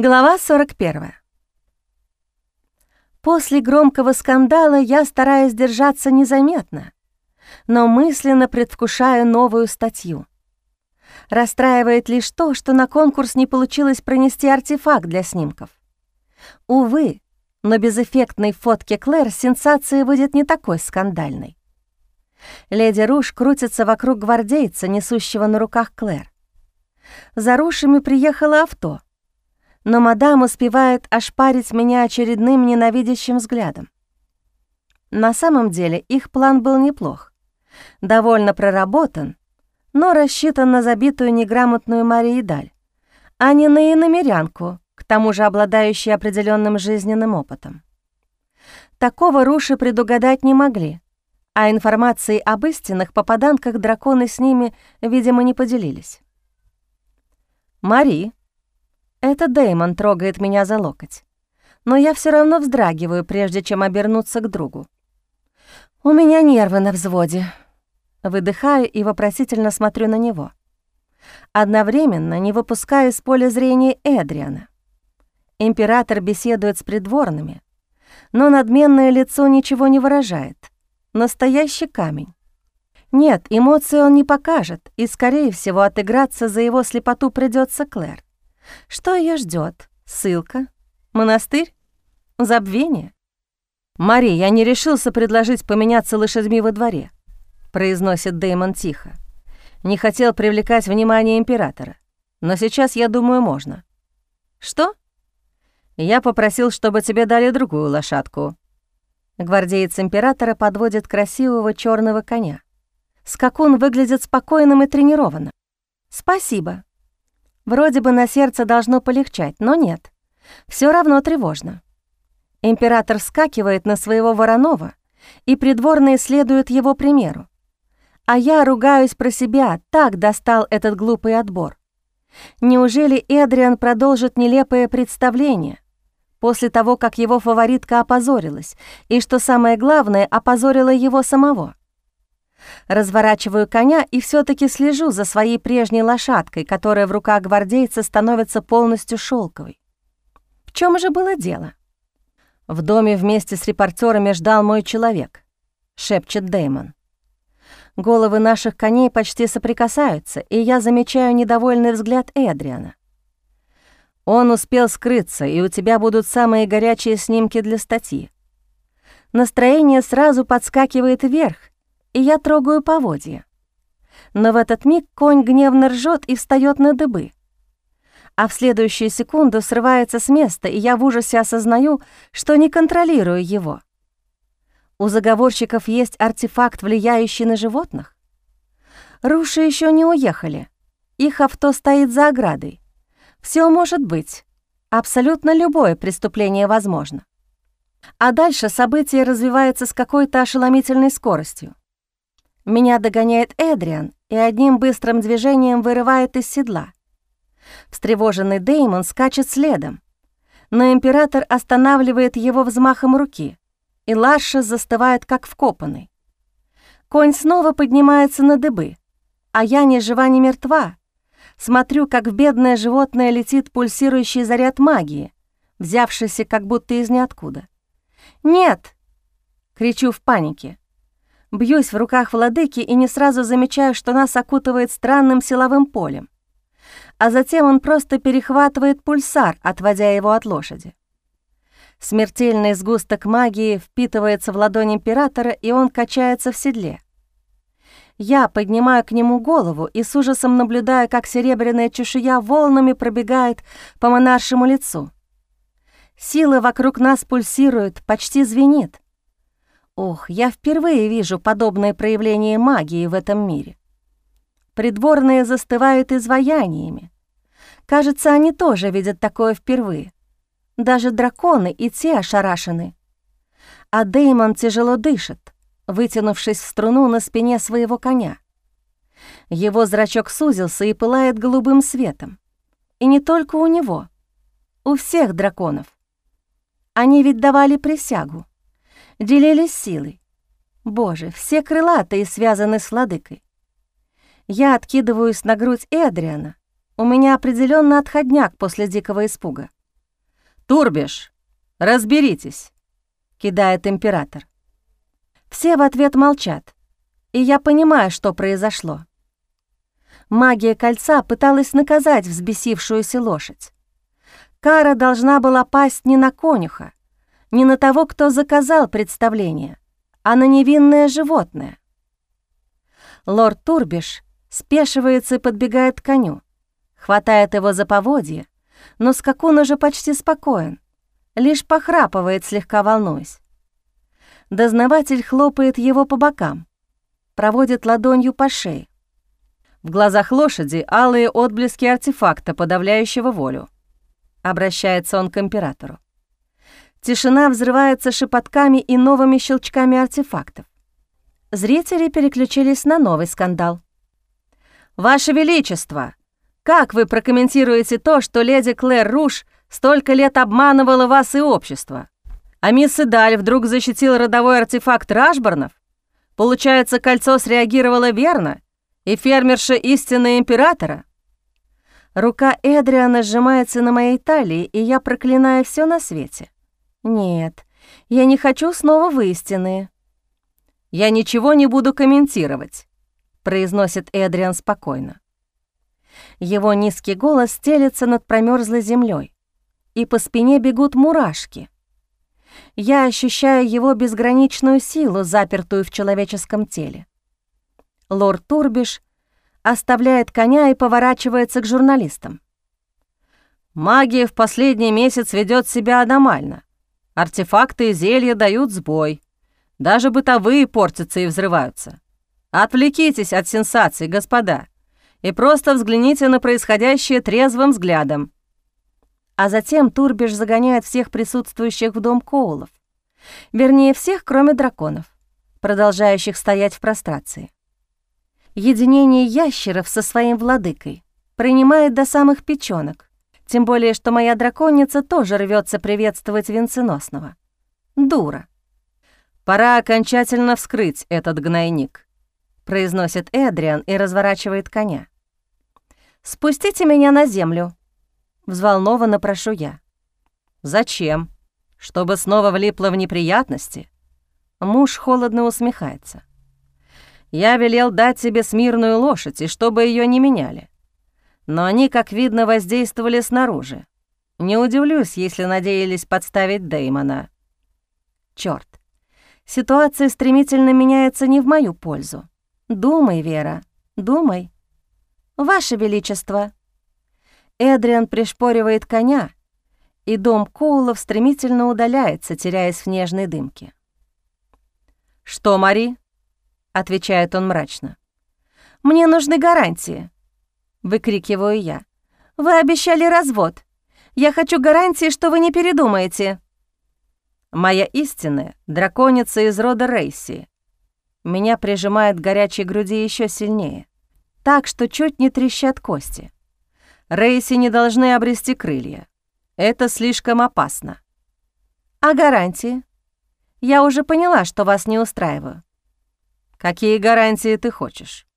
Глава 41. После громкого скандала я стараюсь держаться незаметно, но мысленно предвкушаю новую статью. Расстраивает лишь то, что на конкурс не получилось пронести артефакт для снимков. Увы, но без эффектной фотки Клэр сенсация выйдет не такой скандальной. Леди Руш крутится вокруг гвардейца, несущего на руках Клэр. За Рушами приехало авто — но мадам успевает ошпарить меня очередным ненавидящим взглядом. На самом деле их план был неплох, довольно проработан, но рассчитан на забитую неграмотную Марию Даль, а не на иномерянку, к тому же обладающую определенным жизненным опытом. Такого Руши предугадать не могли, а информацией об истинных попаданках драконы с ними, видимо, не поделились. «Мари», это Дэймон трогает меня за локоть. Но я все равно вздрагиваю, прежде чем обернуться к другу. У меня нервы на взводе. Выдыхаю и вопросительно смотрю на него. Одновременно не выпускаю из поля зрения Эдриана. Император беседует с придворными, но надменное лицо ничего не выражает. Настоящий камень. Нет, эмоции он не покажет, и, скорее всего, отыграться за его слепоту придется Клэр. Что ее ждет? Ссылка? Монастырь? Забвение? «Мари, я не решился предложить поменяться лошадьми во дворе», — произносит Дэймон тихо. «Не хотел привлекать внимание императора, но сейчас, я думаю, можно». «Что?» «Я попросил, чтобы тебе дали другую лошадку». Гвардеец императора подводит красивого черного коня. Скакун выглядит спокойным и тренированным. «Спасибо», Вроде бы на сердце должно полегчать, но нет. Все равно тревожно. Император вскакивает на своего Воронова, и придворные следуют его примеру. А я ругаюсь про себя, так достал этот глупый отбор. Неужели Эдриан продолжит нелепое представление после того, как его фаворитка опозорилась, и, что самое главное, опозорила его самого? Разворачиваю коня и все таки слежу за своей прежней лошадкой, которая в руках гвардейца становится полностью шелковой. В чем же было дело? В доме вместе с репортерами ждал мой человек, шепчет Дэймон. Головы наших коней почти соприкасаются, и я замечаю недовольный взгляд Эдриана. Он успел скрыться, и у тебя будут самые горячие снимки для статьи. Настроение сразу подскакивает вверх, и я трогаю поводья. Но в этот миг конь гневно ржет и встает на дыбы. А в следующую секунду срывается с места, и я в ужасе осознаю, что не контролирую его. У заговорщиков есть артефакт, влияющий на животных? Руши еще не уехали. Их авто стоит за оградой. Все может быть. Абсолютно любое преступление возможно. А дальше событие развивается с какой-то ошеломительной скоростью. Меня догоняет Эдриан и одним быстрым движением вырывает из седла. Встревоженный Деймон скачет следом, но император останавливает его взмахом руки, и Ларша застывает как вкопанный. Конь снова поднимается на дыбы, а я ни жива, ни мертва. Смотрю, как в бедное животное летит пульсирующий заряд магии, взявшийся как будто из ниоткуда. «Нет!» — кричу в панике. Бьюсь в руках владыки и не сразу замечаю, что нас окутывает странным силовым полем. А затем он просто перехватывает пульсар, отводя его от лошади. Смертельный сгусток магии впитывается в ладонь императора, и он качается в седле. Я поднимаю к нему голову и с ужасом наблюдаю, как серебряная чешуя волнами пробегает по монаршему лицу. Силы вокруг нас пульсируют, почти звенит. Ох, я впервые вижу подобное проявление магии в этом мире. Придворные застывают изваяниями. Кажется, они тоже видят такое впервые. Даже драконы и те ошарашены. А Деймон тяжело дышит, вытянувшись в струну на спине своего коня. Его зрачок сузился и пылает голубым светом. И не только у него, у всех драконов. Они ведь давали присягу делились силой. Боже, все крылатые связаны с владыкой. Я откидываюсь на грудь Эдриана. У меня определенно отходняк после дикого испуга. «Турбиш, разберитесь», — кидает император. Все в ответ молчат, и я понимаю, что произошло. Магия кольца пыталась наказать взбесившуюся лошадь. Кара должна была пасть не на конюха, не на того, кто заказал представление, а на невинное животное. Лорд Турбиш спешивается и подбегает к коню, хватает его за поводье, но скакун уже почти спокоен, лишь похрапывает, слегка волнуясь. Дознаватель хлопает его по бокам, проводит ладонью по шее. В глазах лошади алые отблески артефакта, подавляющего волю. Обращается он к императору. Тишина взрывается шепотками и новыми щелчками артефактов. Зрители переключились на новый скандал. «Ваше Величество, как вы прокомментируете то, что леди Клэр Руш столько лет обманывала вас и общество? А мисс Идаль вдруг защитил родовой артефакт Рашборнов? Получается, кольцо среагировало верно, и фермерша истинная императора?» Рука Эдриана сжимается на моей талии, и я проклинаю все на свете. Нет, я не хочу снова в истины. «Я ничего не буду комментировать», — произносит Эдриан спокойно. Его низкий голос стелется над промерзлой землей, и по спине бегут мурашки. Я ощущаю его безграничную силу, запертую в человеческом теле. Лорд Турбиш оставляет коня и поворачивается к журналистам. Магия в последний месяц ведет себя аномально. Артефакты и зелья дают сбой. Даже бытовые портятся и взрываются. Отвлекитесь от сенсаций, господа, и просто взгляните на происходящее трезвым взглядом. А затем Турбиш загоняет всех присутствующих в дом Коулов. Вернее, всех, кроме драконов, продолжающих стоять в прострации. Единение ящеров со своим владыкой принимает до самых печёнок, тем более, что моя драконица тоже рвется приветствовать венценосного. Дура. «Пора окончательно вскрыть этот гнойник», — произносит Эдриан и разворачивает коня. «Спустите меня на землю», — взволнованно прошу я. «Зачем? Чтобы снова влипла в неприятности?» Муж холодно усмехается. Я велел дать тебе смирную лошадь, и чтобы ее не меняли. Но они, как видно, воздействовали снаружи. Не удивлюсь, если надеялись подставить Дэймона. Чёрт. Ситуация стремительно меняется не в мою пользу. Думай, Вера, думай. Ваше Величество. Эдриан пришпоривает коня, и дом Коулов стремительно удаляется, теряясь в нежной дымке. «Что, Мари?» отвечает он мрачно. «Мне нужны гарантии», — выкрикиваю я. «Вы обещали развод. Я хочу гарантии, что вы не передумаете». Моя истинная — драконица из рода Рейси. Меня прижимает к горячей груди еще сильнее, так что чуть не трещат кости. Рейси не должны обрести крылья. Это слишком опасно. А гарантии? Я уже поняла, что вас не устраиваю. Какие гарантии ты хочешь?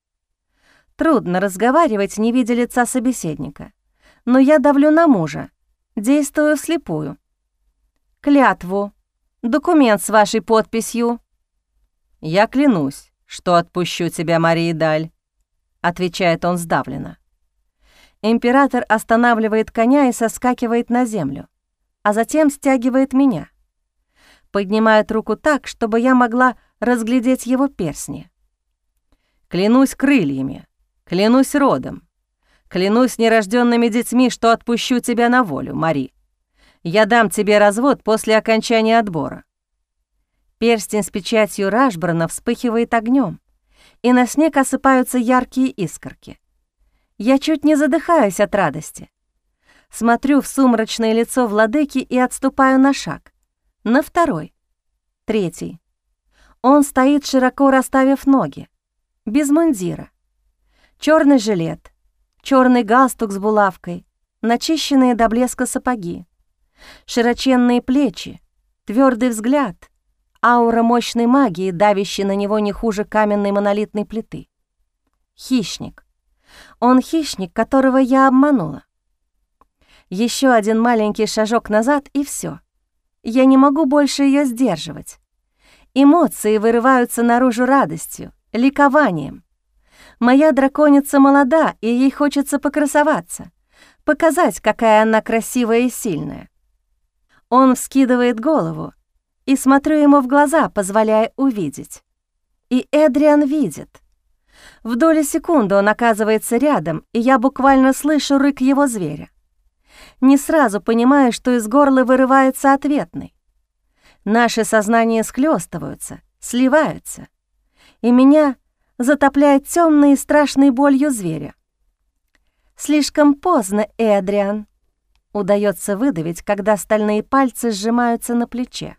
Трудно разговаривать, не видя лица собеседника. Но я давлю на мужа, действую вслепую. Клятву. Документ с вашей подписью. Я клянусь, что отпущу тебя, Мария Даль, отвечает он сдавленно. Император останавливает коня и соскакивает на землю, а затем стягивает меня. Поднимает руку так, чтобы я могла разглядеть его персни. Клянусь крыльями, клянусь родом, клянусь нерожденными детьми, что отпущу тебя на волю, Мари. Я дам тебе развод после окончания отбора. Перстень с печатью Рашбрана вспыхивает огнем, и на снег осыпаются яркие искорки. Я чуть не задыхаюсь от радости. Смотрю в сумрачное лицо владыки и отступаю на шаг. На второй. Третий. Он стоит, широко расставив ноги, без мундира. Черный жилет, черный галстук с булавкой, начищенные до блеска сапоги, широченные плечи, твердый взгляд, аура мощной магии, давящей на него не хуже каменной монолитной плиты. Хищник. Он хищник, которого я обманула. Еще один маленький шажок назад, и все. Я не могу больше ее сдерживать. Эмоции вырываются наружу радостью, ликованием. Моя драконица молода, и ей хочется покрасоваться, показать, какая она красивая и сильная. Он вскидывает голову, и смотрю ему в глаза, позволяя увидеть. И Эдриан видит. В доли секунды он оказывается рядом, и я буквально слышу рык его зверя. Не сразу понимаю, что из горла вырывается ответный. Наши сознания схлестываются, сливаются, и меня затопляет темной и страшной болью зверя. Слишком поздно, Эдриан. Удается выдавить, когда стальные пальцы сжимаются на плече.